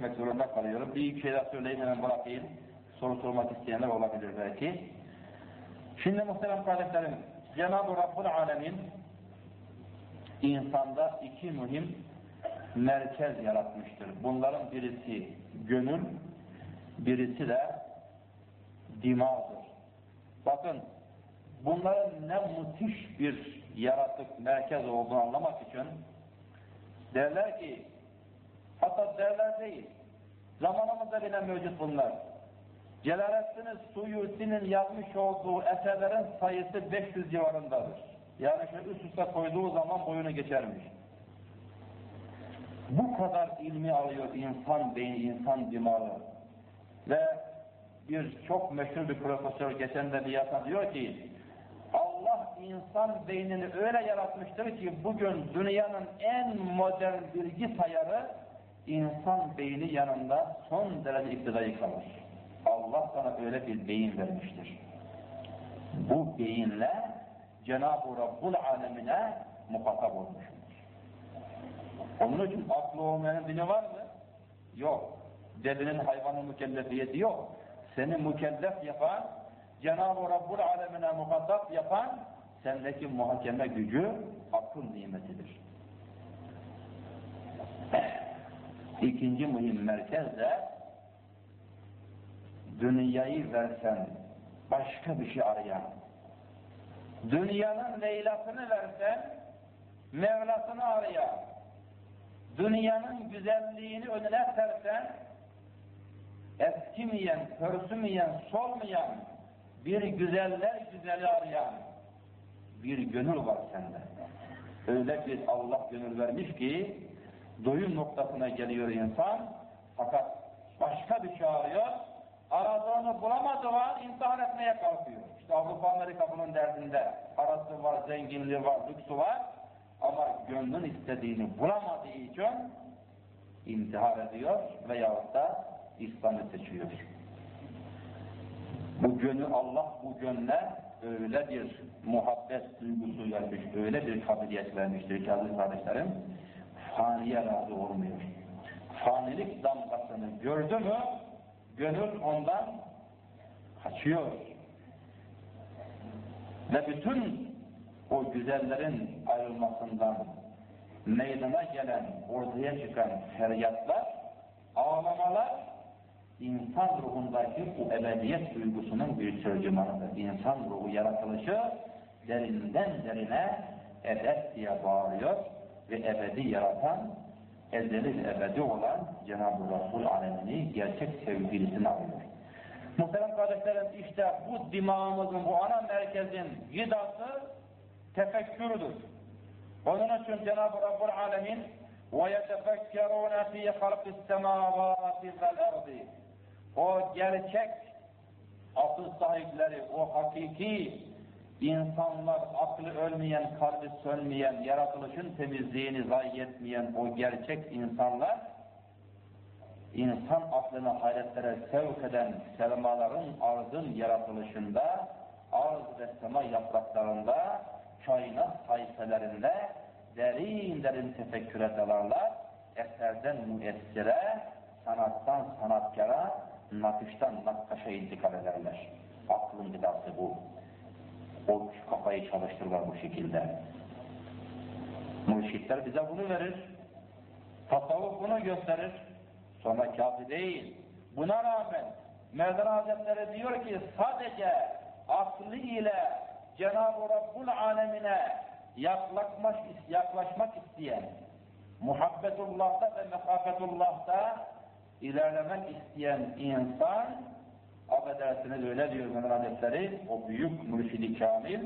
geçmek zorunda kalıyorum. Bir iki şeyler söyleyeyim hemen bırakayım. Soru sormak isteyenler olabilir belki. Şimdi muhterem kardeşlerim, Cenab-ı Rabbul Alemin insanda iki mühim merkez yaratmıştır. Bunların birisi gönül, birisi de dimağdır. Bakın, bunların ne müthiş bir yaratık, merkez olduğunu anlamak için derler ki, hatta derler değil, zamanımızda bile mevcut bunlar. Celaleddin Suyuti'nin yazmış olduğu eserlerin sayısı 500 civarındadır. Yani şöyle üst üste koyduğu zaman boyunu geçermiş. Bu kadar ilmi alıyor insan beyni, insan dimağı. Ve bir çok meşhur bir profesör geçen de bir yasa diyor ki Allah insan beynini öyle yaratmıştır ki bugün dünyanın en modern bilgi sayarı insan beyni yanında son derece iktidayı kalır. Allah sana öyle bir beyin vermiştir. Bu beyinle Cenab-ı Rabbul alemine muhatap olmuştur. Onun için aklı olmayanın dini var mı? Yok. Delinin hayvanın mükellefiyeti yok. Seni mükellef yapan, Cenab-ı Rabbul alemine muhatap yapan, sendeki muhakeme gücü akıl nimetidir. İkinci mühim merkez de dünyayı versen başka bir şey arayan, dünyanın Leylasını versen Mevlasını arayan, dünyanın güzelliğini önüne sersen eskimeyen, pörsümeyen, solmayan bir güzeller güzeli arayan bir gönül var sende. Öyle bir Allah gönül vermiş ki doyum noktasına geliyor insan fakat başka bir şey arıyor aradığını bulamadığı an intihar etmeye kalkıyor. İşte Avrupa Amerika bunun derdinde. Parası var, zenginliği var, lüksü var ama gönlün istediğini bulamadığı için intihar ediyor veyahut da İslam'ı seçiyor. Bu gönlü Allah bu gönle öyle bir muhabbet duygusu vermiş, öyle bir kabiliyet vermiştir ki aziz kardeşlerim, faniye razı olmuyor. Fanilik damgasını gördü mü, gönül ondan kaçıyor. Ve bütün o güzellerin ayrılmasından meydana gelen, ortaya çıkan feryatlar, ağlamalar, insan ruhundaki bu ebediyet duygusunun bir tercümanıdır. İnsan ruhu yaratılışı derinden derine ebed diye bağırıyor ve ebedi yaratan, ezeli ebedi olan Cenab-ı Resul alemini gerçek sevgilisini alıyor. Muhterem kardeşlerim işte bu dimağımızın, bu ana merkezin gıdası tefekkürdür. Onun için Cenab-ı Rabbul Alemin وَيَتَفَكَّرُونَ ف۪ي خَلْقِ السَّمَاوَاتِ وَالْاَرْضِ O gerçek akıl sahipleri, o hakiki insanlar, aklı ölmeyen, kalbi sönmeyen, yaratılışın temizliğini zayi etmeyen o gerçek insanlar, insan aklını hayretlere sevk eden selmaların arzın yaratılışında, arz ve sema yapraklarında, kainat sayfelerinde derin derin tefekküre dalarlar, eserden müessire, sanattan sanatkara, nakıştan nakkaşa intikal ederler. Aklın gıdası bu. O kafayı çalıştırırlar bu şekilde. Mürşitler bize bunu verir. Tasavvuf bunu gösterir. Sonra kafi değil. Buna rağmen Mevlana Hazretleri diyor ki sadece aklı ile Cenab-ı Rabbul alemine yaklaşmak, yaklaşmak isteyen, muhabbetullah'ta ve mekafetullah'ta ilerlemek isteyen insan affedersiniz öyle diyor Hazretleri o büyük mürşidi kamil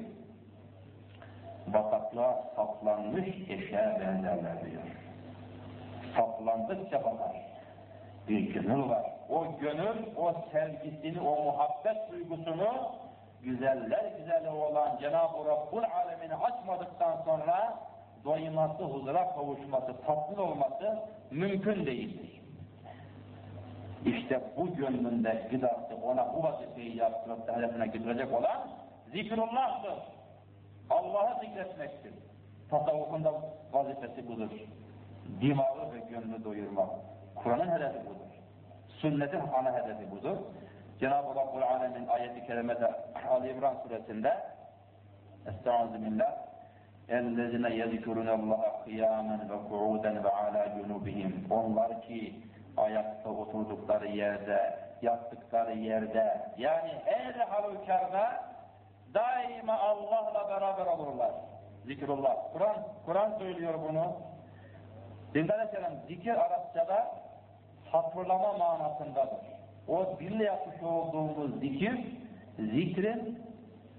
bataklığa saplanmış eşeğe benzerler diyor. Saplandıkça bakar. Bir gönül var. O gönül, o sevgisini, o muhabbet duygusunu güzeller güzeli olan Cenab-ı Rabbul alemini açmadıktan sonra doyması, huzura kavuşması, tatmin olması mümkün değildir. İşte bu gönlünde gıdası ona bu vazifeyi yaptırıp da hedefine götürecek olan zikrullah'tır. Allah'ı zikretmektir. Tasavvufun da vazifesi budur. Dimağı ve gönlü doyurmak. Kur'an'ın hedefi budur. Sünnetin ana hedefi budur. Cenab-ı Rabbul Alemin ayeti kerimede Ali İmran suresinde Estaizu billah اَلَّذِينَ يَذْكُرُونَ اللّٰهَ قِيَامًا وَقُعُودًا وَعَلَى جُنُوبِهِمْ Onlar ki ayakta oturdukları yerde, yattıkları yerde, yani her halükarda daima Allah'la beraber olurlar. Zikrullah. Kur'an Kur'an söylüyor bunu. Dikkat edelim, zikir Arapçada hatırlama manasındadır. O dille yapmış olduğumuz zikir, zikrin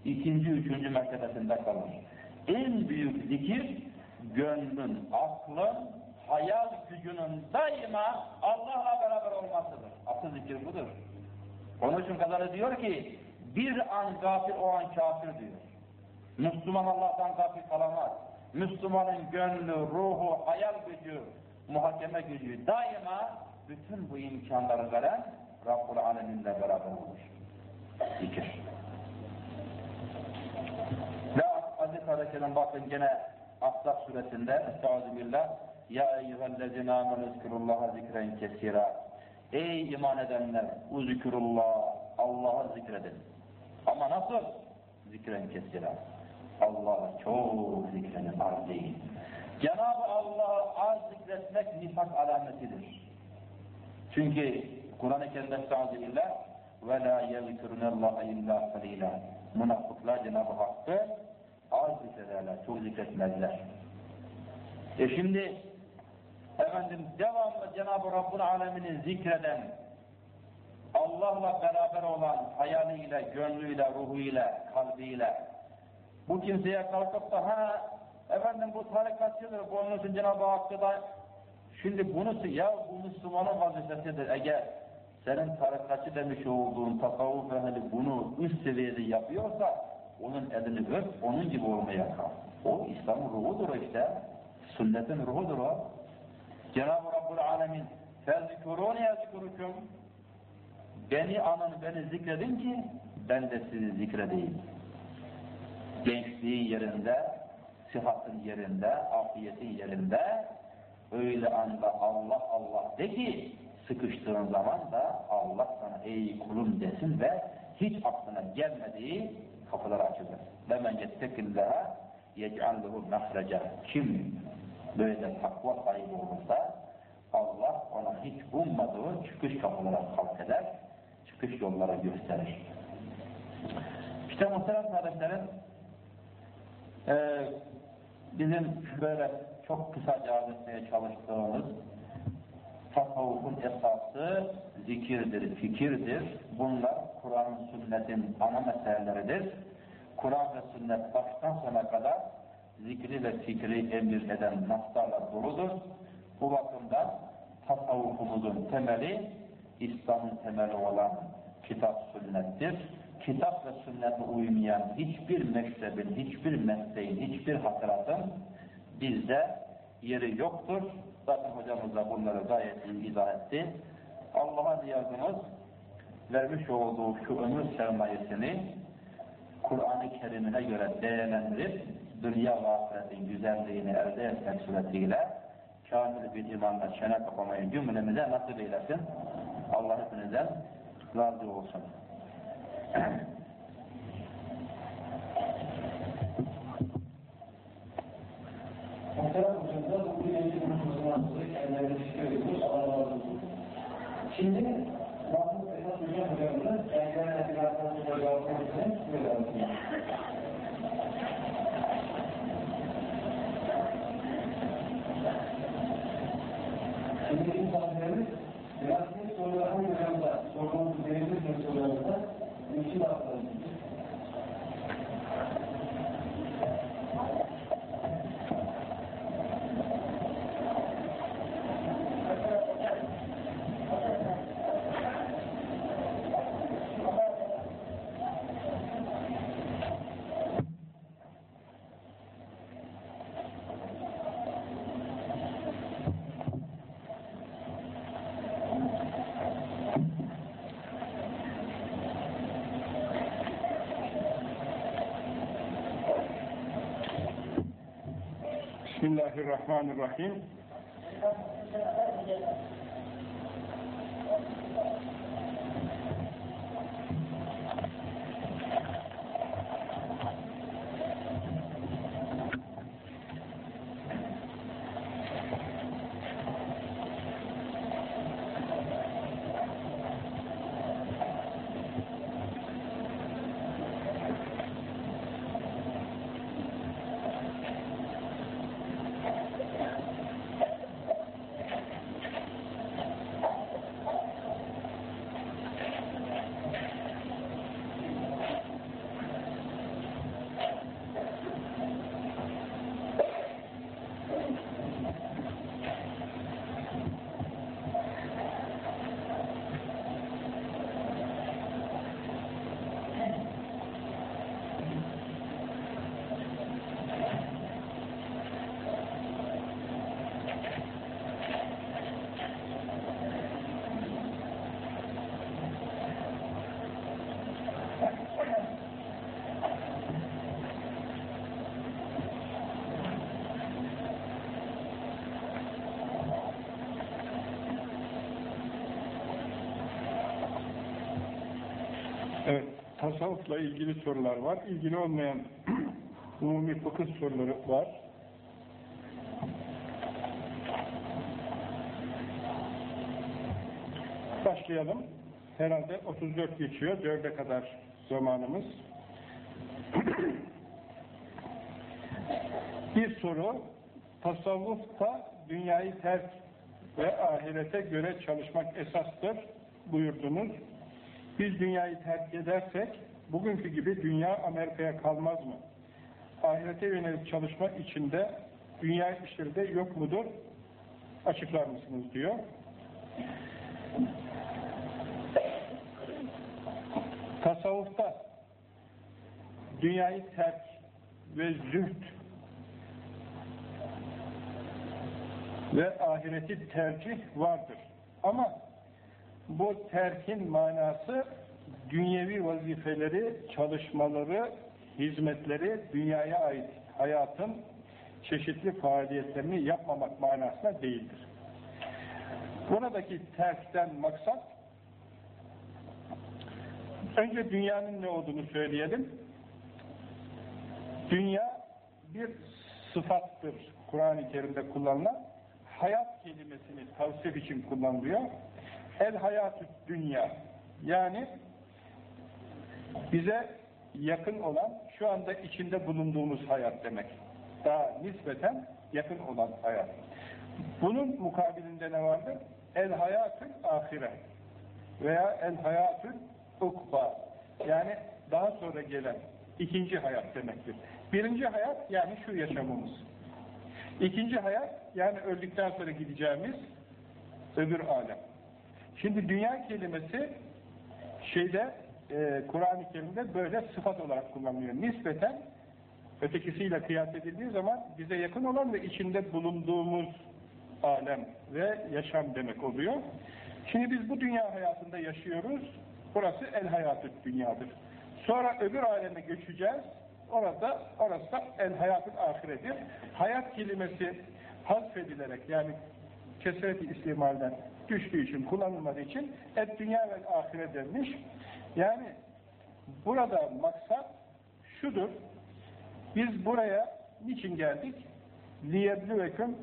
ikinci, üçüncü mertebesinde kalır. En büyük zikir, gönlün, aklın, hayal gücünün daima Allah'la beraber olmasıdır. Asıl zikir budur. Onun için kazanı diyor ki, bir an gafil o an kafir diyor. Müslüman Allah'tan gafil kalamaz. Müslümanın gönlü, ruhu, hayal gücü, muhakeme gücü daima bütün bu imkanları veren Rabbul Alemin'le beraber olur. Zikir. Ve Aziz Kardeşlerim bakın gene Ahzab suresinde Estağfirullah Ya eyyühellezine amenü zikrullaha zikren kesira Ey iman edenler uzkurullah Allah'ı zikredin. Ama nasıl? Zikren kesira. Allah'ı çok zikredin az değil. Cenab-ı Allah'ı az zikretmek nifak alametidir. Çünkü Kur'an-ı Kerim'de estağfirullah ve la yezkurunallaha illa kalila. Münafıklar Cenab-ı Hakk'ı az zikrederler, çok zikretmezler. E şimdi efendim devamlı Cenab-ı Rabbul Alemin'i zikreden Allah'la beraber olan hayaliyle, gönlüyle, ruhuyla, kalbiyle bu kimseye kalkıp da ha efendim bu tarikatçıdır, bu onun Cenab-ı Hakk'ı da şimdi bunu ya bu Müslümanın vazifesidir eğer senin tarikatçı demiş olduğun tasavvuf ehli bunu üst seviyede yapıyorsa onun elini öp, onun gibi olmaya kal. O İslam'ın ruhudur işte. Sünnetin ruhudur o. Cenab-ı Rabbul Alemin فَذْكُرُونِ يَذْكُرُكُمْ Beni anın, beni zikredin ki ben de sizi zikredeyim. Gençliğin yerinde, sıhhatın yerinde, afiyetin yerinde öyle anda Allah Allah de ki sıkıştığın zaman da Allah sana ey kulum desin ve hiç aklına gelmediği kapılar açılır. Ve men yettekillâhe yec'alluhu mehreca. Kim böyle takva sahibi olursa Allah ona hiç ummadığı çıkış kapılara halk eder, çıkış yollara gösterir. İşte muhterem kardeşlerim e, bizim böyle çok arz etmeye çalıştığımız tasavvufun esası zikirdir, fikirdir. Bunlar Kur'an sünnetin ana meseleleridir. Kur'an ve sünnet baştan sona kadar zikri ve fikri emir eden naslarla doludur. Bu bakımdan tasavvufumuzun temeli İslam'ın temeli olan kitap sünnettir. Kitap ve sünnete uymayan hiçbir mektebin, hiçbir mesleğin, hiçbir hatıratın bizde yeri yoktur. Zaten hocamız da bunları gayet iyi izah etti. Allah'a niyazımız vermiş olduğu şu ömür sermayesini Kur'an-ı Kerim'ine göre değerlendirip dünya ve ahiretin güzelliğini elde etmek suretiyle kamil bir imanla çene kapamayı cümlemize nasip eylesin. Allah hepinizden razı razı olsun. Şimdi Bismillahirrahmanirrahim. Evet, tasavvufla ilgili sorular var. İlgili olmayan umumi fıkıh soruları var. Başlayalım. Herhalde 34 geçiyor. 4'e kadar zamanımız. Bir soru. Tasavvufta dünyayı terk ve ahirete göre çalışmak esastır buyurdunuz. Biz dünyayı terk edersek bugünkü gibi dünya Amerika'ya kalmaz mı? Ahirete yönelik çalışma içinde dünya işleri de yok mudur? Açıklar mısınız diyor. Tasavvufta dünyayı terk ve zühd ve ahireti tercih vardır. Ama bu terkin manası dünyevi vazifeleri, çalışmaları, hizmetleri dünyaya ait hayatın çeşitli faaliyetlerini yapmamak manasına değildir. Buradaki terkten maksat önce dünyanın ne olduğunu söyleyelim. Dünya bir sıfattır Kur'an-ı Kerim'de kullanılan hayat kelimesini tavsif için kullanılıyor. El hayatü dünya yani bize yakın olan şu anda içinde bulunduğumuz hayat demek. Daha nispeten yakın olan hayat. Bunun mukabilinde ne vardır? El hayatül ahire veya el hayatül ukba yani daha sonra gelen ikinci hayat demektir. Birinci hayat yani şu yaşamımız. İkinci hayat yani öldükten sonra gideceğimiz öbür alem. Şimdi dünya kelimesi şeyde e, Kur'an-ı Kerim'de böyle sıfat olarak kullanılıyor. Nispeten ötekisiyle kıyas edildiği zaman bize yakın olan ve içinde bulunduğumuz alem ve yaşam demek oluyor. Şimdi biz bu dünya hayatında yaşıyoruz. Burası el hayatı dünyadır. Sonra öbür aleme göçeceğiz. Orada, orası da el hayatı ahiredir. Hayat kelimesi hasfedilerek yani kesreti istimalden düştüğü için, kullanılmadığı için et dünya ve ahiret denmiş. Yani burada maksat şudur. Biz buraya niçin geldik? Liyeblüveküm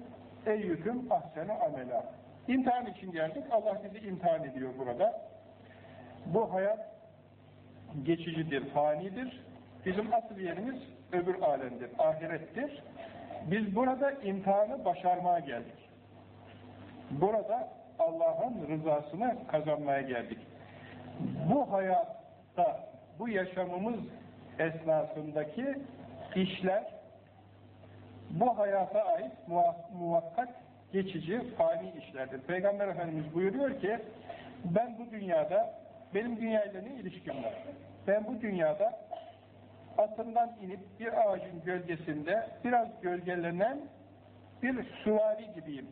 eyyüküm ahsene amela. İmtihan için geldik. Allah bizi imtihan ediyor burada. Bu hayat geçicidir, fanidir. Bizim asıl yerimiz öbür alemdir, ahirettir. Biz burada imtihanı başarmaya geldik. Burada Allah'ın rızasını kazanmaya geldik. Bu hayatta, bu yaşamımız esnasındaki işler bu hayata ait muvakkat, geçici, fani işlerdir. Peygamber Efendimiz buyuruyor ki ben bu dünyada, benim dünyayla ne ilişkim var? Ben bu dünyada atından inip bir ağacın gölgesinde biraz gölgelenen bir süvari gibiyim.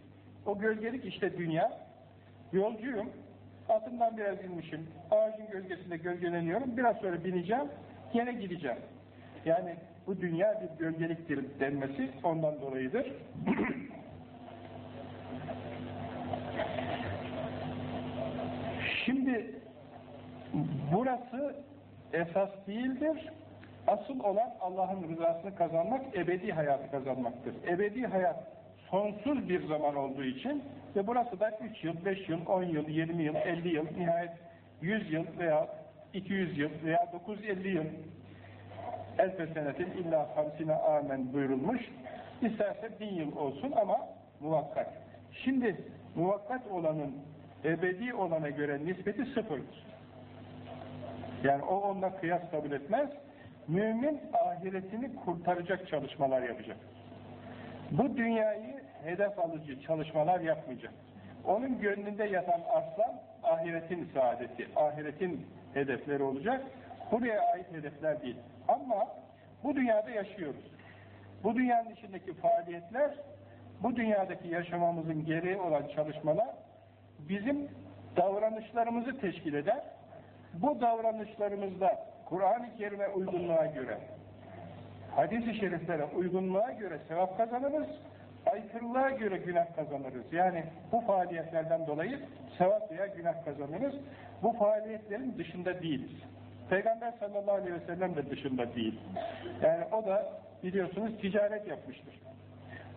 O gölgelik işte dünya. Yolcuyum. Atımdan biraz inmişim. Ağacın gölgesinde gölgeleniyorum. Biraz sonra bineceğim. Yine gideceğim. Yani bu dünya bir gölgeliktir denmesi ondan dolayıdır. Şimdi burası esas değildir. Asıl olan Allah'ın rızasını kazanmak, ebedi hayatı kazanmaktır. Ebedi hayat sonsuz bir zaman olduğu için ve burası da 3 yıl, 5 yıl, 10 yıl, 20 yıl, 50 yıl, nihayet 100 yıl veya 200 yıl veya 950 yıl elfe senetin illa hamsine amen buyurulmuş. İsterse bin yıl olsun ama muvakkat. Şimdi muvakkat olanın ebedi olana göre nispeti sıfırdır. Yani o onunla kıyas kabul etmez. Mümin ahiretini kurtaracak çalışmalar yapacak. Bu dünyayı hedef alıcı çalışmalar yapmayacak. Onun gönlünde yatan aslan ahiretin saadeti, ahiretin hedefleri olacak. Buraya ait hedefler değil. Ama bu dünyada yaşıyoruz. Bu dünyanın içindeki faaliyetler, bu dünyadaki yaşamamızın gereği olan çalışmalar bizim davranışlarımızı teşkil eder. Bu davranışlarımızda Kur'an-ı Kerim'e uygunluğa göre, hadis-i şeriflere uygunluğa göre sevap kazanırız, aykırılığa göre günah kazanırız. Yani bu faaliyetlerden dolayı sevap veya günah kazanırız. Bu faaliyetlerin dışında değiliz. Peygamber sallallahu aleyhi ve sellem de dışında değil. Yani o da biliyorsunuz ticaret yapmıştır.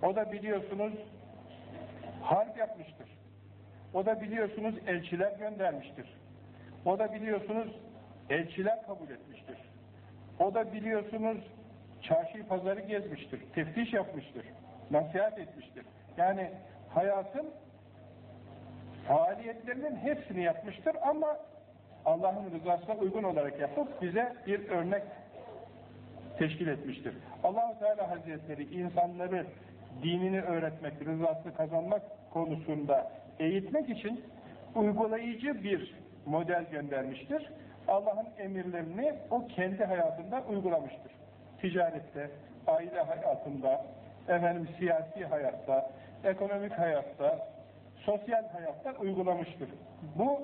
O da biliyorsunuz harp yapmıştır. O da biliyorsunuz elçiler göndermiştir. O da biliyorsunuz elçiler kabul etmiştir. O da biliyorsunuz çarşı pazarı gezmiştir, teftiş yapmıştır, nasihat etmiştir. Yani hayatın faaliyetlerinin hepsini yapmıştır ama Allah'ın rızasına uygun olarak yapıp bize bir örnek teşkil etmiştir. allah Teala Hazretleri insanları dinini öğretmek, rızasını kazanmak konusunda eğitmek için uygulayıcı bir model göndermiştir. Allah'ın emirlerini o kendi hayatında uygulamıştır. Ticarette, aile hayatında, efendim siyasi hayatta, ekonomik hayatta, sosyal hayatta uygulamıştır. Bu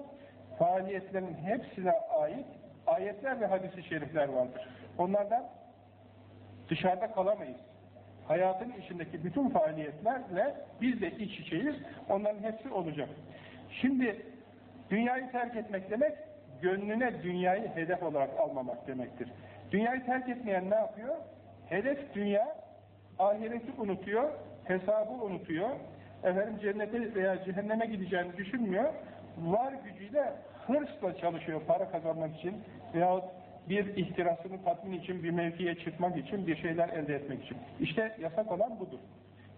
faaliyetlerin hepsine ait ayetler ve hadis-i şerifler vardır. Onlardan dışarıda kalamayız. Hayatın içindeki bütün faaliyetlerle biz de iç içeyiz. Onların hepsi olacak. Şimdi dünyayı terk etmek demek, gönlüne dünyayı hedef olarak almamak demektir. Dünyayı terk etmeyen ne yapıyor? Hedef dünya, ahireti unutuyor, hesabı unutuyor, efendim cennete veya cehenneme gideceğini düşünmüyor, var gücüyle hırsla çalışıyor para kazanmak için veyahut bir ihtirasını tatmin için, bir mevkiye çıkmak için, bir şeyler elde etmek için. İşte yasak olan budur.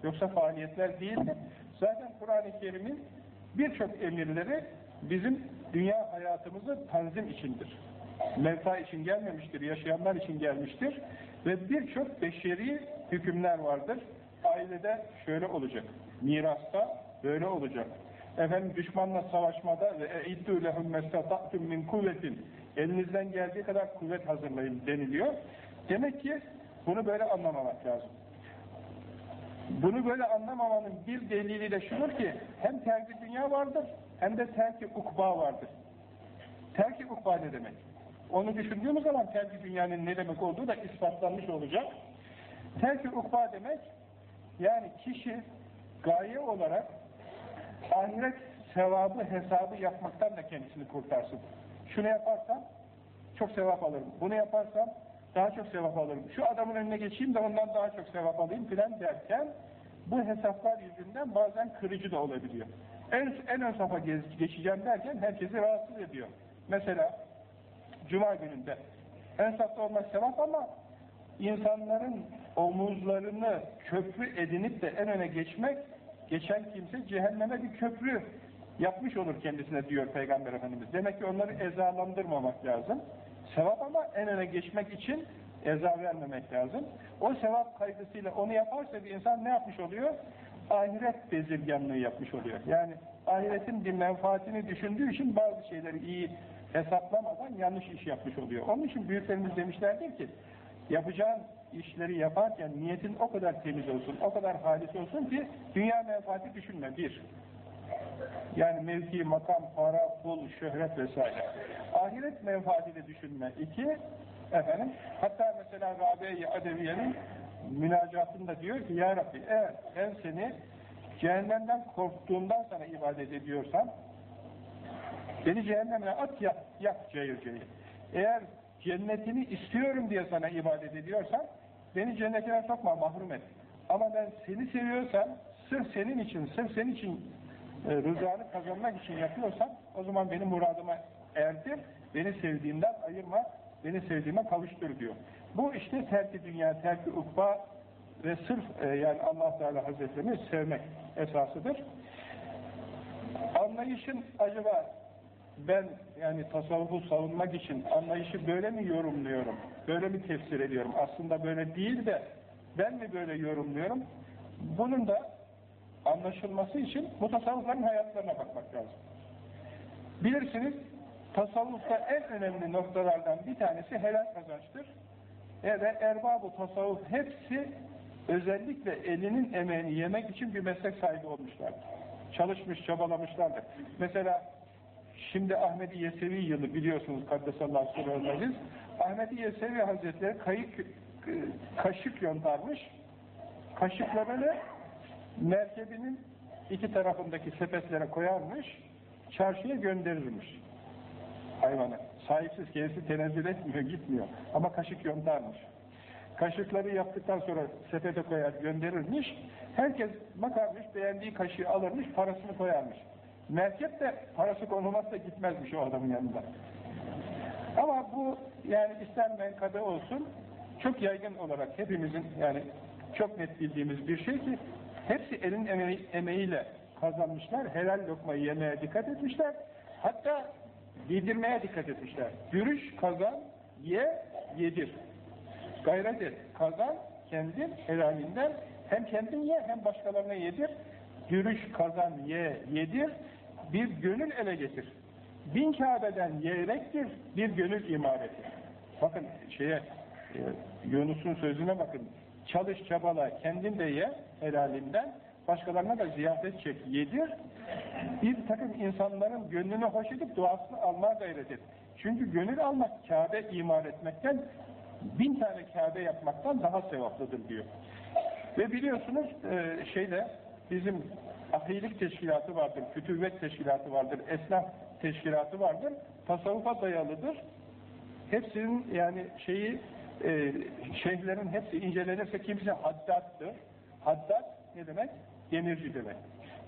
Yoksa faaliyetler değildir. Zaten Kur'an-ı Kerim'in birçok emirleri bizim dünya hayatımızı tanzim içindir. Mevta için gelmemiştir, yaşayanlar için gelmiştir. Ve birçok beşeri hükümler vardır. Ailede şöyle olacak, mirasta böyle olacak. Efendim düşmanla savaşmada ve eiddu lehum mestata'tum min kuvvetin elinizden geldiği kadar kuvvet hazırlayın deniliyor. Demek ki bunu böyle anlamamak lazım. Bunu böyle anlamamanın bir delili de şudur ki hem terki dünya vardır hem de terki ukba vardır. Terki ukba ne demek? Onu düşündüğümüz zaman terki dünyanın ne demek olduğu da ispatlanmış olacak. Terki ukba demek yani kişi gaye olarak ahiret sevabı hesabı yapmaktan da kendisini kurtarsın. Şunu yaparsam çok sevap alırım. Bunu yaparsam daha çok sevap alırım. Şu adamın önüne geçeyim de ondan daha çok sevap alayım filan derken bu hesaplar yüzünden bazen kırıcı da olabiliyor. En, en ön safa geçeceğim derken herkesi rahatsız ediyor. Mesela Cuma gününde en safta olmak sevap ama insanların omuzlarını köprü edinip de en öne geçmek geçen kimse cehenneme bir köprü yapmış olur kendisine diyor Peygamber Efendimiz. Demek ki onları ezalandırmamak lazım. Sevap ama en öne geçmek için eza vermemek lazım. O sevap kaygısıyla onu yaparsa bir insan ne yapmış oluyor? Ahiret bezirganlığı yapmış oluyor. Yani ahiretin bir menfaatini düşündüğü için bazı şeyleri iyi hesaplamadan yanlış iş yapmış oluyor. Onun için büyüklerimiz demişlerdir ki yapacağın işleri yaparken niyetin o kadar temiz olsun, o kadar halis olsun ki dünya menfaati düşünme. Bir. Yani mevki, makam, para, pul, şöhret vesaire. Ahiret menfaatini düşünme. İki, efendim, hatta mesela Rabiye-i Adeviye'nin münacatında diyor ki, Ya Rabbi eğer ben seni cehennemden korktuğumdan sana ibadet ediyorsam, beni cehennemine at yak, yak cayır cayır. Eğer cennetini istiyorum diye sana ibadet ediyorsam, beni cennetine sokma, mahrum et. Ama ben seni seviyorsam, sırf senin için, sırf senin için e, rızanı kazanmak için yapıyorsam, o zaman benim muradıma erdir, beni sevdiğinden ayırma, beni sevdiğime kavuştur diyor. Bu işte terki dünya, terki ukba ve sırf e, yani allah Teala Hazretlerini sevmek esasıdır. Anlayışın acaba ben yani tasavvufu savunmak için anlayışı böyle mi yorumluyorum, böyle mi tefsir ediyorum? Aslında böyle değil de ben mi böyle yorumluyorum? Bunun da anlaşılması için bu tasavvufların hayatlarına bakmak lazım. Bilirsiniz, tasavvufta en önemli noktalardan bir tanesi helal kazançtır. E ve erbab-ı tasavvuf hepsi özellikle elinin emeğini yemek için bir meslek sahibi olmuşlardır. Çalışmış, çabalamışlardır. Mesela şimdi Ahmet-i Yesevi yılı biliyorsunuz Kaddesallahu aleyhi Ahmet-i Yesevi Hazretleri kayık, kaşık yontarmış. Kaşıklarını merkebinin iki tarafındaki sepetlere koyarmış, çarşıya gönderirmiş hayvanı. Sahipsiz kendisi tenezzül etmiyor, gitmiyor. Ama kaşık yontarmış. Kaşıkları yaptıktan sonra sepete koyar, gönderirmiş. Herkes bakarmış, beğendiği kaşığı alırmış, parasını koyarmış. Merkep de parası konulmazsa gitmezmiş o adamın yanında. Ama bu yani ister menkabe olsun, çok yaygın olarak hepimizin yani çok net bildiğimiz bir şey ki hepsi elin emeği, emeğiyle kazanmışlar, helal lokmayı yemeye dikkat etmişler. Hatta yedirmeye dikkat etmişler. Yürüş, kazan, ye, yedir. Gayret et, kazan, kendin helalinden hem kendin ye hem başkalarına yedir. Yürüş, kazan, ye, yedir. Bir gönül ele getir. Bin Kabe'den yerektir, bir gönül imareti. Bakın şeye, e, Yunus'un sözüne bakın. Çalış, çabala, kendin de ye helalinden, başkalarına da ziyafet çek, yedir. Bir takım insanların gönlünü hoş edip duasını almaya gayret et. Çünkü gönül almak, Kabe imar etmekten, bin tane Kabe yapmaktan daha sevaplıdır diyor. Ve biliyorsunuz e, şeyde bizim ahilik teşkilatı vardır, fütüvvet teşkilatı vardır, esnaf teşkilatı vardır, tasavvufa dayalıdır. Hepsinin yani şeyi e, şeyhlerin hepsi incelenirse kimisi haddattır. Haddat ne demek? Demirci demek.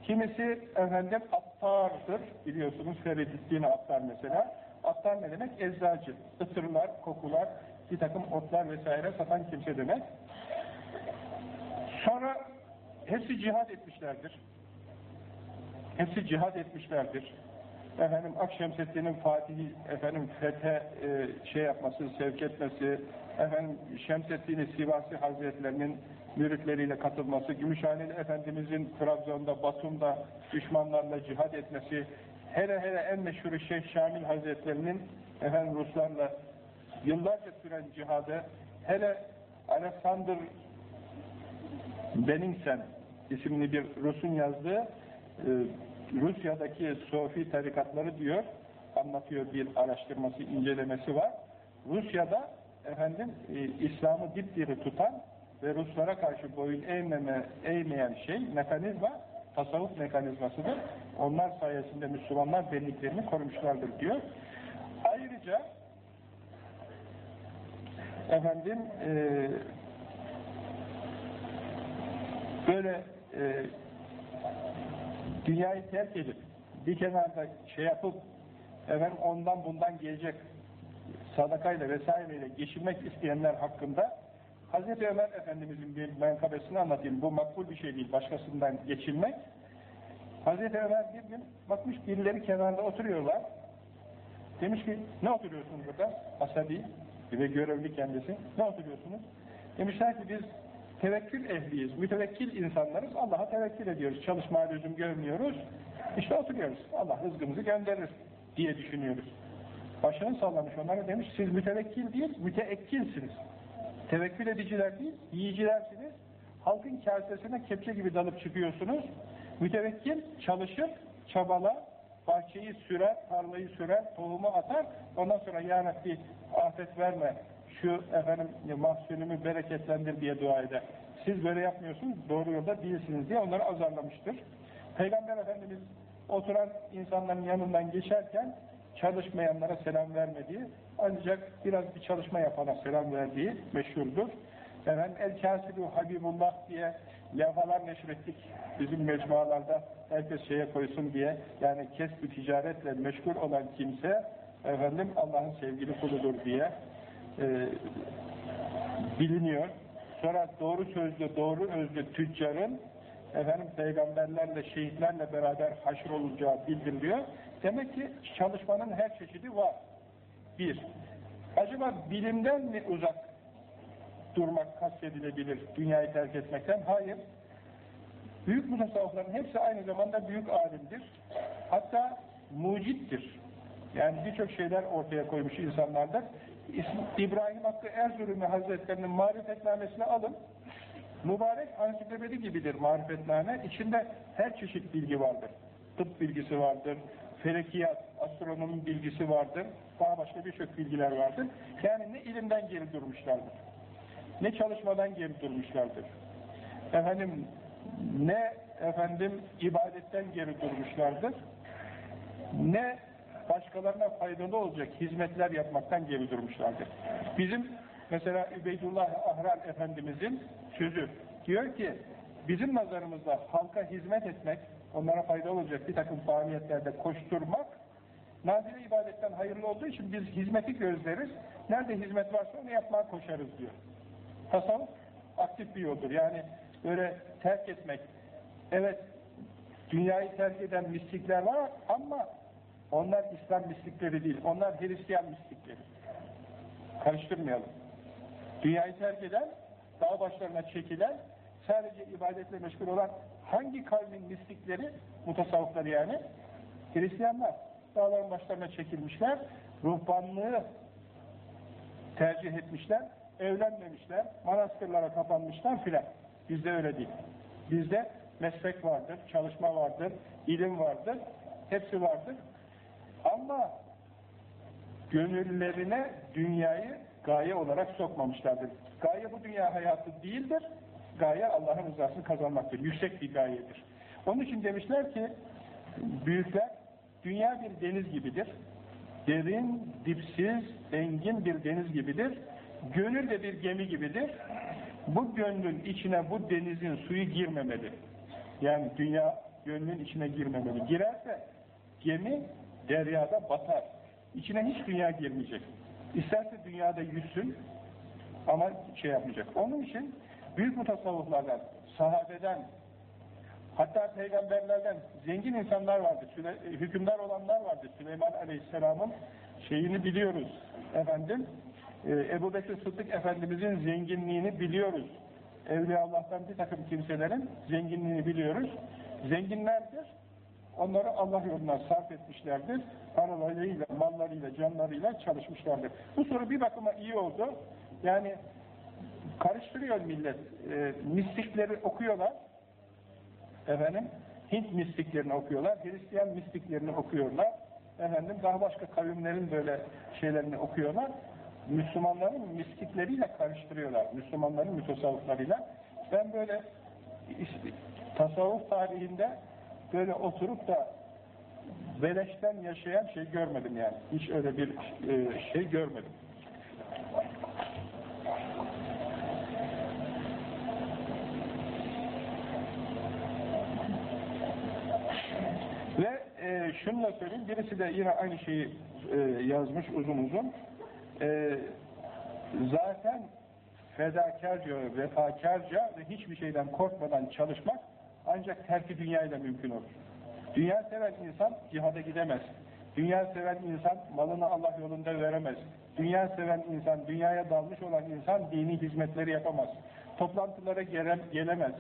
Kimisi efendim attardır. Biliyorsunuz Feridüddin Attar mesela. Attar ne demek? Eczacı. Isırlar, kokular, bir takım otlar vesaire satan kimse demek. Sonra hepsi cihad etmişlerdir. Hepsi cihad etmişlerdir. Efendim Akşemseddin'in Fatih'i efendim fethe e, şey yapması, sevk etmesi, efendim Şemseddin-i Sivasi Hazretlerinin müritleriyle katılması, Gümüşhaneli Efendimizin Trabzon'da, Batum'da düşmanlarla cihad etmesi, hele hele en meşhur Şeyh Şamil Hazretlerinin efendim Ruslarla yıllarca süren cihadı, hele Alexander Benningsen isimli bir Rus'un yazdığı Rusya'daki Sofi tarikatları diyor, anlatıyor bir araştırması, incelemesi var. Rusya'da efendim e, İslam'ı dipdiri tutan ve Ruslara karşı boyun eğmeme, eğmeyen şey, mekanizma, tasavvuf mekanizmasıdır. Onlar sayesinde Müslümanlar benliklerini korumuşlardır diyor. Ayrıca efendim e, böyle e, dünyayı terk edip bir kenarda şey yapıp efendim ondan bundan gelecek sadakayla vesaireyle geçirmek isteyenler hakkında Hz. Ömer Efendimizin bir menkabesini anlatayım. Bu makbul bir şey değil. Başkasından geçilmek. Hz. Ömer bir gün bakmış birileri kenarda oturuyorlar. Demiş ki ne oturuyorsunuz burada? Asabi ve görevli kendisi. Ne oturuyorsunuz? Demişler ki biz tevekkül ehliyiz, mütevekkil insanlarız. Allah'a tevekkül ediyoruz. Çalışmaya lüzum görmüyoruz. İşte oturuyoruz. Allah rızkımızı gönderir diye düşünüyoruz. Başını sallamış onlara demiş siz mütevekkil değil, müteekkilsiniz. Tevekkül ediciler değil, yiyicilersiniz. Halkın kasesine kepçe gibi dalıp çıkıyorsunuz. Mütevekkil çalışır, çabala, bahçeyi sürer, tarlayı sürer, tohumu atar. Ondan sonra ya Rabbi afet verme, şu efendim mahsulümü bereketlendir diye dua eder. Siz böyle yapmıyorsunuz, doğru yolda değilsiniz diye onları azarlamıştır. Peygamber Efendimiz oturan insanların yanından geçerken çalışmayanlara selam vermediği, ancak biraz bir çalışma yapana selam verdiği meşhurdur. Efendim El Kasibu Habibullah diye levhalar neşrettik bizim mecmualarda herkes şeye koysun diye yani kesb ticaretle meşgul olan kimse efendim Allah'ın sevgili kuludur diye e, biliniyor. Sonra doğru sözlü, doğru özlü tüccarın efendim peygamberlerle, şehitlerle beraber haşr olacağı bildiriliyor. Demek ki çalışmanın her çeşidi var. Bir, acaba bilimden mi uzak durmak kastedilebilir dünyayı terk etmekten? Hayır. Büyük mutasavvıfların hepsi aynı zamanda büyük alimdir. Hatta mucittir. Yani birçok şeyler ortaya koymuş insanlardır. İbrahim Hakkı Erzurumi Hazretlerinin marifetnamesini alın. Mübarek ansiklopedi gibidir marifetname. İçinde her çeşit bilgi vardır. Tıp bilgisi vardır, felekiyat, astronomi bilgisi vardır, daha başka birçok bilgiler vardır. Yani ne ilimden geri durmuşlardır, ne çalışmadan geri durmuşlardır. Efendim, ne efendim ibadetten geri durmuşlardır, ne başkalarına faydalı olacak hizmetler yapmaktan geri durmuşlardır. Bizim mesela Übeydullah Ahrar Efendimizin sözü diyor ki bizim nazarımızda halka hizmet etmek, onlara faydalı olacak bir takım faaliyetlerde koşturmak Nazile ibadetten hayırlı olduğu için biz hizmeti gözleriz. Nerede hizmet varsa onu yapmaya koşarız diyor. Tasavvuf aktif bir yoldur. Yani böyle terk etmek. Evet, dünyayı terk eden mistikler var ama onlar İslam mistikleri değil. Onlar Hristiyan mistikleri. Karıştırmayalım. Dünyayı terk eden, dağ başlarına çekilen, sadece ibadetle meşgul olan hangi kavmin mistikleri, mutasavvıfları yani? Hristiyanlar dağların başlarına çekilmişler, ruhbanlığı tercih etmişler, evlenmemişler, manastırlara kapanmışlar filan. Bizde öyle değil. Bizde meslek vardır, çalışma vardır, ilim vardır, hepsi vardır. Ama gönüllerine dünyayı gaye olarak sokmamışlardır. Gaye bu dünya hayatı değildir, gaye Allah'ın rızasını kazanmaktır. Yüksek bir gayedir. Onun için demişler ki, büyükler, Dünya bir deniz gibidir. Derin, dipsiz, engin bir deniz gibidir. Gönül de bir gemi gibidir. Bu gönlün içine bu denizin suyu girmemeli. Yani dünya gönlün içine girmemeli. Girerse gemi deryada batar. İçine hiç dünya girmeyecek. İsterse dünyada yüzsün ama şey yapmayacak. Onun için büyük mutasavvıflardan, sahabeden, Hatta peygamberlerden zengin insanlar vardı, hükümdar olanlar vardı. Süleyman Aleyhisselam'ın şeyini biliyoruz efendim. Ee, Ebu Bekir Sıddık Efendimizin zenginliğini biliyoruz. Evliya Allah'tan bir takım kimselerin zenginliğini biliyoruz. Zenginlerdir. Onları Allah yoluna sarf etmişlerdir. Paralarıyla, mallarıyla, canlarıyla çalışmışlardır. Bu soru bir bakıma iyi oldu. Yani karıştırıyor millet. E, mistikleri okuyorlar Efendim, Hint mistiklerini okuyorlar, Hristiyan mistiklerini okuyorlar. Efendim, daha başka kavimlerin böyle şeylerini okuyorlar. Müslümanların mistikleriyle karıştırıyorlar. Müslümanların mütesavvıflarıyla. Ben böyle tasavvuf tarihinde böyle oturup da beleşten yaşayan şey görmedim yani. Hiç öyle bir e, şey görmedim. Ve e, şunu da söyleyeyim, birisi de yine aynı şeyi e, yazmış uzun uzun. E, zaten fedakarca, vefakarca ve hiçbir şeyden korkmadan çalışmak ancak terki dünyayla mümkün olur. Dünya seven insan cihada gidemez. Dünya seven insan malını Allah yolunda veremez. Dünya seven insan, dünyaya dalmış olan insan dini hizmetleri yapamaz. Toplantılara gele, gelemez.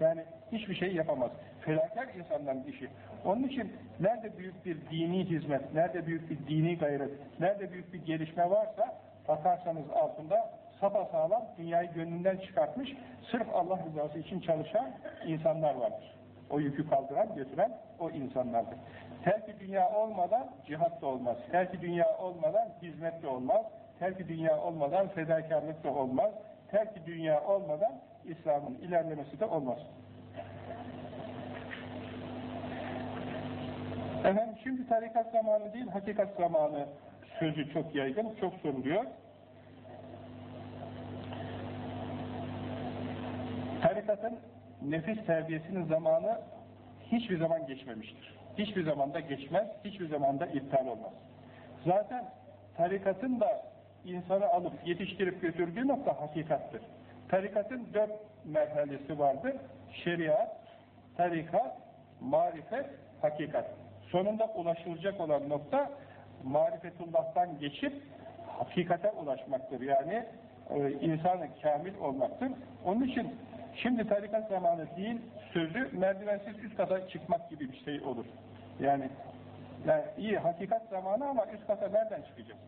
Yani hiçbir şey yapamaz. Felakar insanların işi. Onun için nerede büyük bir dini hizmet, nerede büyük bir dini gayret, nerede büyük bir gelişme varsa bakarsanız altında sapasağlam dünyayı gönlünden çıkartmış, sırf Allah rızası için çalışan insanlar vardır. O yükü kaldıran, götüren o insanlardır. Terki dünya olmadan cihat da olmaz. Terki dünya olmadan hizmet de olmaz. Terki dünya olmadan fedakarlık da olmaz. Terki dünya olmadan İslam'ın ilerlemesi de olmaz. Efendim şimdi tarikat zamanı değil, hakikat zamanı sözü çok yaygın, çok soruluyor. Tarikatın nefis terbiyesinin zamanı hiçbir zaman geçmemiştir. Hiçbir zamanda geçmez, hiçbir zamanda iptal olmaz. Zaten tarikatın da insanı alıp yetiştirip götürdüğü nokta hakikattır. Tarikatın dört merhalesi vardır. Şeriat, tarikat, marifet, hakikat. Sonunda ulaşılacak olan nokta marifetullah'tan geçip hakikate ulaşmaktır. Yani e, insanı kamil olmaktır. Onun için şimdi tarikat zamanı değil sözü merdivensiz üst kata çıkmak gibi bir şey olur. Yani, yani iyi hakikat zamanı ama üst kata nereden çıkacağız?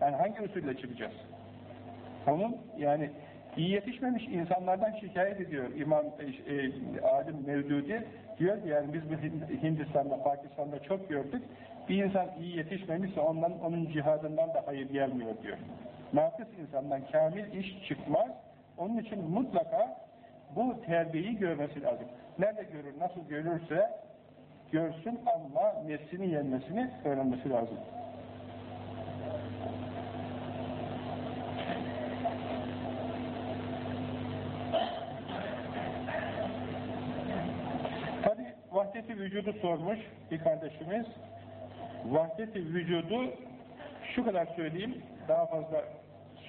Yani hangi usulle çıkacağız? Onun yani iyi yetişmemiş insanlardan şikayet ediyor İmam e, e, Alim Mevdudi diyor ki yani biz Hindistan'da Pakistan'da çok gördük bir insan iyi yetişmemişse ondan, onun cihadından da hayır gelmiyor diyor nakıs insandan kamil iş çıkmaz onun için mutlaka bu terbiyeyi görmesi lazım nerede görür nasıl görürse görsün ama nefsini yenmesini öğrenmesi lazım. Tabi vahdeti vücudu sormuş bir kardeşimiz. Vahdeti vücudu şu kadar söyleyeyim, daha fazla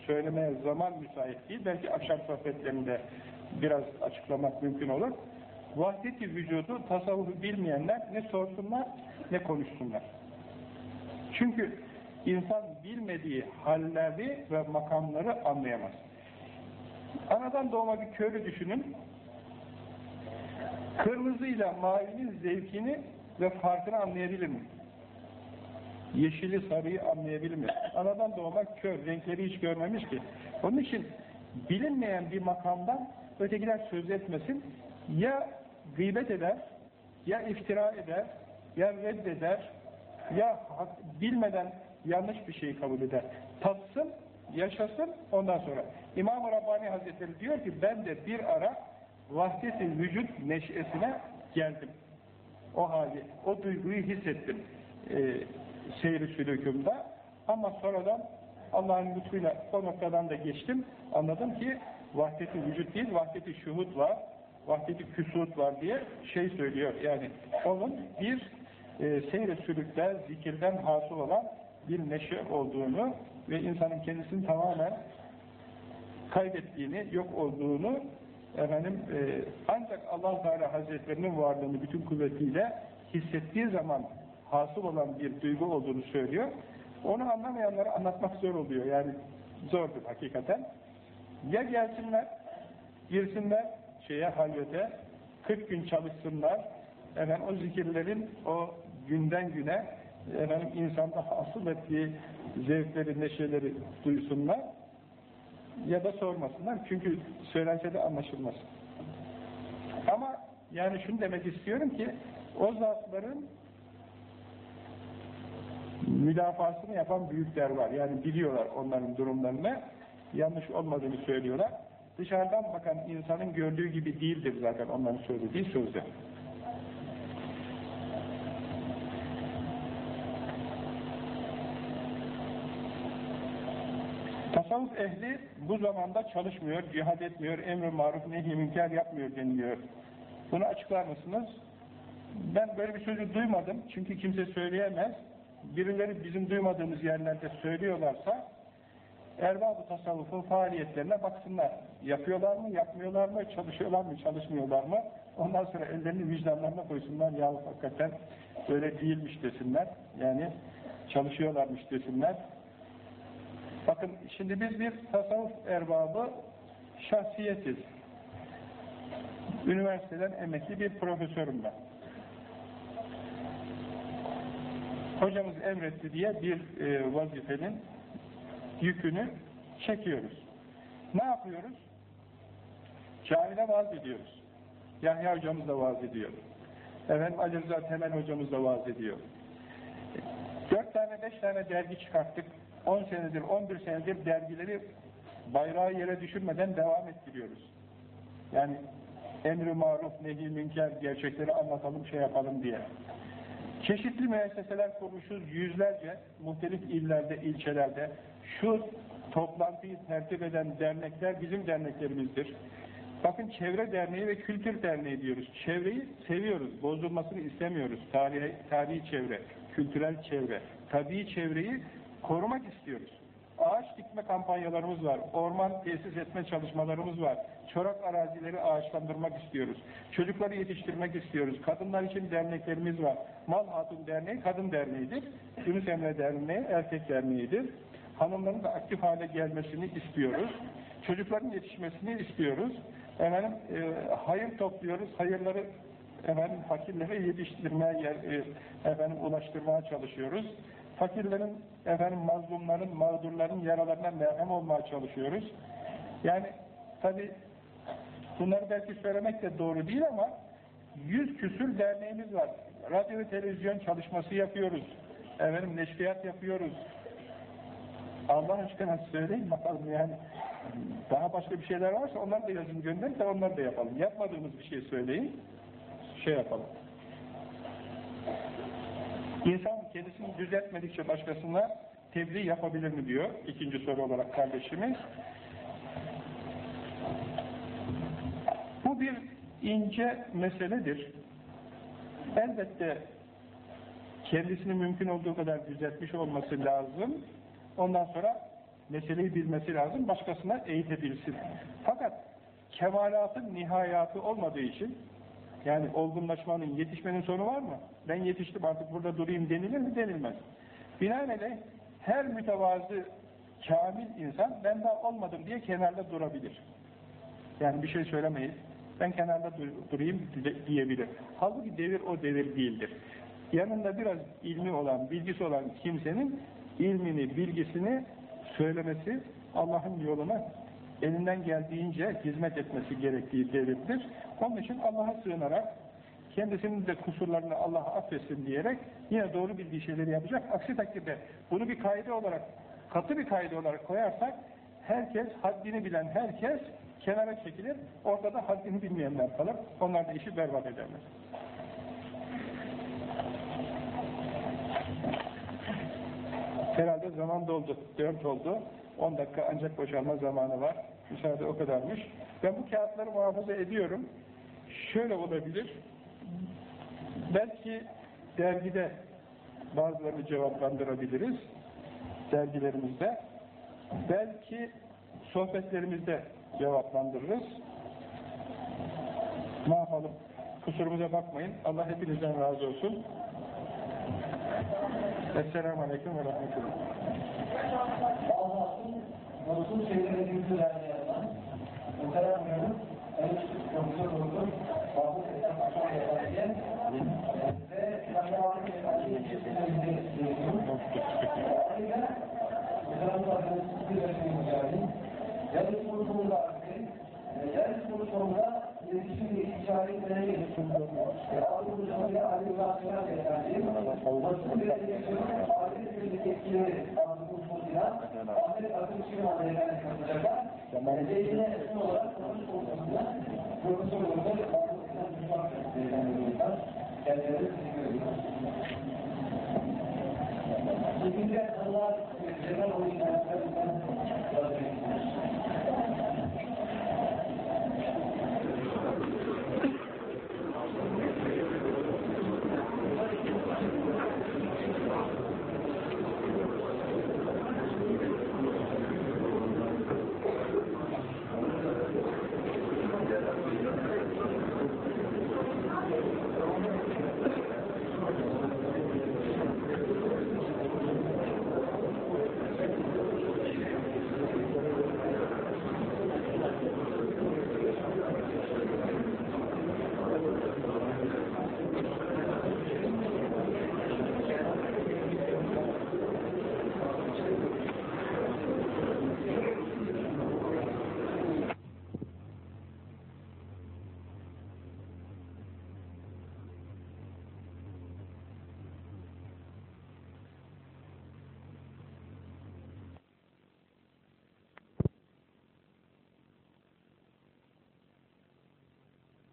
söylemeye zaman müsait değil. Belki akşam sohbetlerinde biraz açıklamak mümkün olur. Vahdeti vücudu tasavvufu bilmeyenler ne sorsunlar ne konuşsunlar. Çünkü insan bilmediği halleri ve makamları anlayamaz. Anadan doğma bir köylü düşünün. Kırmızıyla mavinin zevkini ve farkını anlayabilir mi? Yeşili, sarıyı anlayabilir mi? Anadan doğma kör, renkleri hiç görmemiş ki. Onun için bilinmeyen bir makamdan ötekiler söz etmesin. Ya gıybet eder, ya iftira eder, ya reddeder, ya bilmeden yanlış bir şey kabul eder. Tatsın, yaşasın, ondan sonra. İmam-ı Rabbani Hazretleri diyor ki, ben de bir ara vahdet-i vücut neşesine geldim. O hali, o duyguyu hissettim e, seyri sülükümde. Ama sonradan Allah'ın lütfuyla o noktadan da geçtim. Anladım ki vahdet-i vücut değil, vahdet-i şuhud var, vahdet-i küsut var diye şey söylüyor. Yani onun bir e, seyri sülükten, zikirden hasıl olan bir neşe olduğunu ve insanın kendisini tamamen kaybettiğini, yok olduğunu efendim e, ancak Allah Teala Hazretlerinin varlığını bütün kuvvetiyle hissettiği zaman hasıl olan bir duygu olduğunu söylüyor. Onu anlamayanlara anlatmak zor oluyor. Yani zordur hakikaten. Ya gelsinler, girsinler şeye halvete, 40 gün çalışsınlar, efendim o zikirlerin o günden güne efendim insanda hasıl ettiği zevkleri, neşeleri duysunlar ya da sormasınlar. Çünkü söylense de anlaşılmaz. Ama yani şunu demek istiyorum ki o zatların müdafasını yapan büyükler var. Yani biliyorlar onların durumlarını. Yanlış olmadığını söylüyorlar. Dışarıdan bakan insanın gördüğü gibi değildir zaten onların söylediği sözler. Tasavvuf ehli bu zamanda çalışmıyor, cihad etmiyor, emr-i maruf, nehy münker yapmıyor deniliyor. Bunu açıklar mısınız? Ben böyle bir sözü duymadım. Çünkü kimse söyleyemez. Birileri bizim duymadığımız yerlerde söylüyorlarsa erbab-ı tasavvufun faaliyetlerine baksınlar. Yapıyorlar mı, yapmıyorlar mı, çalışıyorlar mı, çalışmıyorlar mı? Ondan sonra ellerini vicdanlarına koysunlar. Ya hakikaten böyle değilmiş desinler. Yani çalışıyorlarmış desinler. Bakın şimdi biz bir tasavvuf erbabı şahsiyetiz. Üniversiteden emekli bir profesörüm ben. Hocamız emretti diye bir e, vazifenin yükünü çekiyoruz. Ne yapıyoruz? Cahile vaaz ediyoruz. Yahya hocamız da vaaz ediyor. Efendim Ali Rıza Temel hocamız da vaaz ediyor. Dört tane, beş tane dergi çıkarttık. 10 senedir, 11 senedir dergileri bayrağı yere düşürmeden devam ettiriyoruz. Yani emri maruf, nehi münker gerçekleri anlatalım, şey yapalım diye. Çeşitli müesseseler kurmuşuz, yüzlerce, muhtelif illerde, ilçelerde. Şu toplantıyı tertip eden dernekler bizim derneklerimizdir. Bakın Çevre Derneği ve Kültür Derneği diyoruz. Çevreyi seviyoruz, bozulmasını istemiyoruz. Tarihi, tarihi çevre, kültürel çevre, tabii çevreyi korumak istiyoruz. Ağaç dikme kampanyalarımız var, orman tesis etme çalışmalarımız var, çorak arazileri ağaçlandırmak istiyoruz, çocukları yetiştirmek istiyoruz, kadınlar için derneklerimiz var. Mal Hatun Derneği kadın derneğidir, Yunus Emre Derneği erkek derneğidir. Hanımların da aktif hale gelmesini istiyoruz, çocukların yetişmesini istiyoruz. Efendim, e, hayır topluyoruz, hayırları efendim fakirlere yetiştirmeye, e, efendim ulaştırmaya çalışıyoruz fakirlerin, efendim mazlumların, mağdurların yaralarına merhem olmaya çalışıyoruz. Yani tabi bunları belki söylemek de doğru değil ama yüz küsür derneğimiz var. Radyo ve televizyon çalışması yapıyoruz. Efendim neşriyat yapıyoruz. Allah aşkına söyleyin bakalım yani daha başka bir şeyler varsa onlar da yazın gönderin de onları da yapalım. Yapmadığımız bir şey söyleyin. Şey yapalım. İnsan kendisini düzeltmedikçe başkasına tebliğ yapabilir mi diyor ikinci soru olarak kardeşimiz. Bu bir ince meseledir. Elbette kendisini mümkün olduğu kadar düzeltmiş olması lazım. Ondan sonra meseleyi bilmesi lazım, başkasına eğitebilsin. Fakat kemalatın nihayatı olmadığı için yani olgunlaşmanın, yetişmenin sonu var mı? Ben yetiştim artık burada durayım denilir mi? Denilmez. Binaenaleyh her mütevazı kamil insan ben daha olmadım diye kenarda durabilir. Yani bir şey söylemeyiz. Ben kenarda durayım diyebilir. Halbuki devir o devir değildir. Yanında biraz ilmi olan, bilgisi olan kimsenin ilmini, bilgisini söylemesi Allah'ın yoluna elinden geldiğince hizmet etmesi gerektiği devirdir. Onun için Allah'a sığınarak kendisinin de kusurlarını Allah affetsin diyerek yine doğru bildiği şeyleri yapacak. Aksi takdirde bunu bir kaide olarak, katı bir kaide olarak koyarsak herkes, haddini bilen herkes kenara çekilir. Ortada haddini bilmeyenler kalır. Onlar da işi berbat ederler. Herhalde zaman doldu. Dört oldu. On dakika ancak boşalma zamanı var. Müsaade o kadarmış. Ben bu kağıtları muhafaza ediyorum. Şöyle olabilir. Belki dergide bazılarını cevaplandırabiliriz. Dergilerimizde. Belki sohbetlerimizde cevaplandırırız. Ne yapalım? Kusurumuza bakmayın. Allah hepinizden razı olsun. Esselamu Aleyküm ve Rahmetullah. Allah'ın Resul şeylerimizi vermeyenler, muhterem en üst profesör doktor Mahmut Esat Hasan Efendi'ye ve Rahman'ın Efendi'ye çeşitlerimizi sunuyoruz. Ayrıca muhterem Efendimiz'in bir resmi mücadele, yarış konusunda artık, yarış konusunda şimdi ticaretlere yetiştirdim. Avrupa'da ve Ali Vakıya Beyefendi, Basın Belediyesi'nin Adil Birlik'teki konusunda Ahmet Akın Şimal Beyefendi konusunda Zeytin'e esin olarak konuş konusunda profesör olarak Avrupa'da Müslüman Beyefendi'nden kendileri seviyoruz. Bugün de Allah Cenab-ı Hakk'ın yazdığı